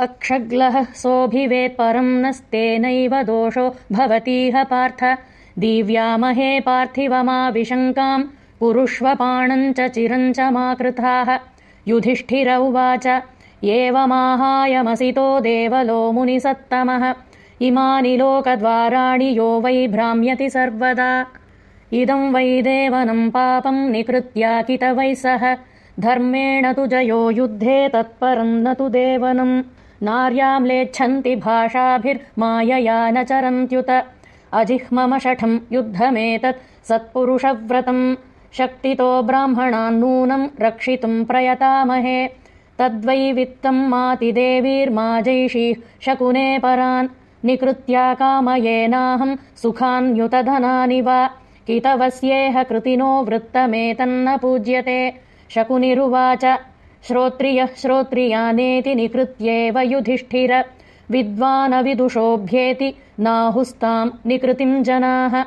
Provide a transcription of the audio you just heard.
अक्षग्लः सोऽभिवेत्परम् नस्तेनैव दोषो भवतीह पार्थ। दीव्यामहे पार्थिवमाविशङ्काम् पुरुष्वपाणम् च चिरम् च मा कृथाः युधिष्ठिर उवाच एवमाहायमसितो देवलो मुनिसत्तमः। इमानि लोकद्वाराणि यो वै भ्राम्यति सर्वदा। इदम् वै देवनम् पापम् निकृत्याकित वै सः। धर्मेण तु जयो युद्धे तत्परम् न तु देवनम् नार्याम्लेच्छन्ति भाषाभिर्मायया न चरन्त्युत। अजिह्ममषठम् युद्धमेतत् सत्पुरुषव्रतम्। शक्तितो ब्राह्मणान्नूनम् रक्षितुम् प्रयतामहे। तद्वै वित्तम् मातिदेवीर्मा जैषीः शकुने परान्। निकृत्या कामयेनाहम् सुखान्युतधनानि वा। कितवस्येह कृतिनो वृत्तमेतन्न पूज्यते। शकुनिरुवाच श्रोत्रियः श्रोत्रियानेति निकृत्येव युधिष्ठिर। विद्वानविदुषोऽभ्येति नाहुस्ताम् निकृतिम् जनाः